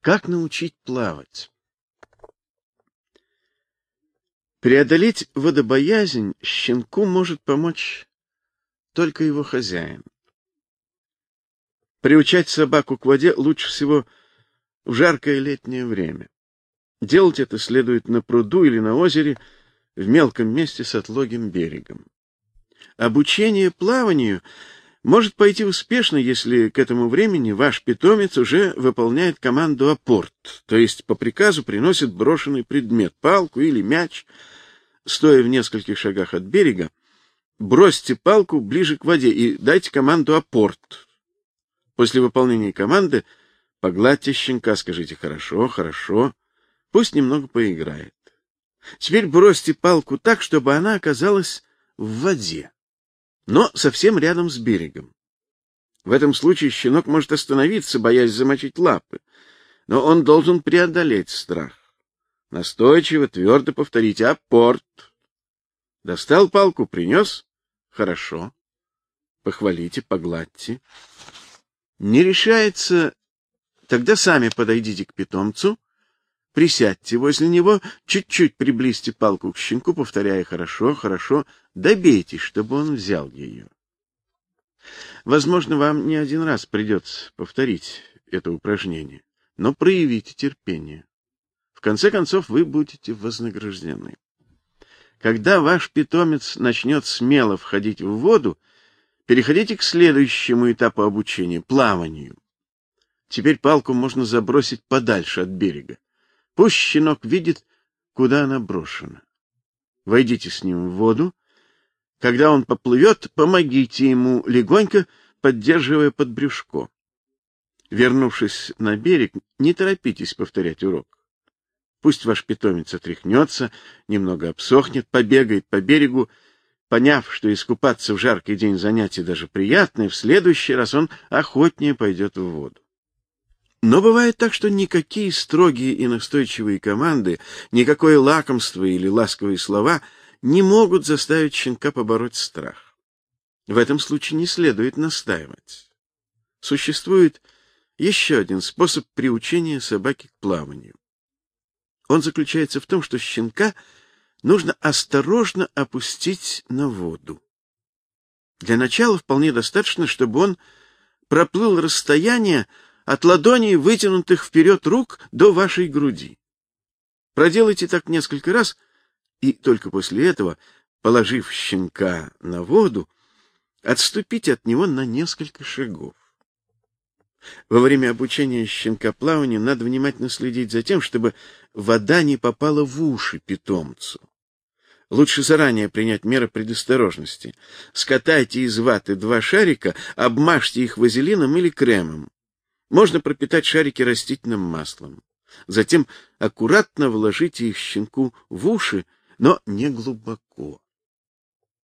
Как научить плавать? Преодолеть водобоязнь щенку может помочь только его хозяин. Приучать собаку к воде лучше всего в жаркое летнее время. Делать это следует на пруду или на озере, в мелком месте с отлогим берегом. Обучение плаванию может пойти успешно, если к этому времени ваш питомец уже выполняет команду апорт, то есть по приказу приносит брошенный предмет, палку или мяч, стоя в нескольких шагах от берега, бросьте палку ближе к воде и дайте команду апорт. После выполнения команды погладьте щенка, скажите «хорошо, хорошо», пусть немного поиграет. Теперь бросьте палку так, чтобы она оказалась в воде но совсем рядом с берегом. В этом случае щенок может остановиться, боясь замочить лапы, но он должен преодолеть страх. Настойчиво, твердо повторить «апорт». Достал палку, принес? Хорошо. Похвалите, погладьте. Не решается, тогда сами подойдите к питомцу, присядьте возле него, чуть-чуть приблизьте палку к щенку, повторяя «хорошо, хорошо», добейтесь, чтобы он взял ее. Возможно, вам не один раз придется повторить это упражнение, но проявите терпение. В конце концов, вы будете вознаграждены. Когда ваш питомец начнет смело входить в воду, переходите к следующему этапу обучения — плаванию. Теперь палку можно забросить подальше от берега. Пусть щенок видит, куда она брошена. Войдите с ним в воду. Когда он поплывет, помогите ему легонько, поддерживая под брюшко. Вернувшись на берег, не торопитесь повторять урок. Пусть ваш питомец отряхнется, немного обсохнет, побегает по берегу, поняв, что искупаться в жаркий день занятие даже приятное, в следующий раз он охотнее пойдет в воду. Но бывает так, что никакие строгие и настойчивые команды, никакое лакомство или ласковые слова не могут заставить щенка побороть страх. В этом случае не следует настаивать. Существует еще один способ приучения собаки к плаванию. Он заключается в том, что щенка нужно осторожно опустить на воду. Для начала вполне достаточно, чтобы он проплыл расстояние, от ладоней, вытянутых вперед рук, до вашей груди. Проделайте так несколько раз, и только после этого, положив щенка на воду, отступите от него на несколько шагов. Во время обучения щенка плаванию надо внимательно следить за тем, чтобы вода не попала в уши питомцу. Лучше заранее принять меры предосторожности. Скатайте из ваты два шарика, обмажьте их вазелином или кремом. Можно пропитать шарики растительным маслом. Затем аккуратно вложите их щенку в уши, но не глубоко.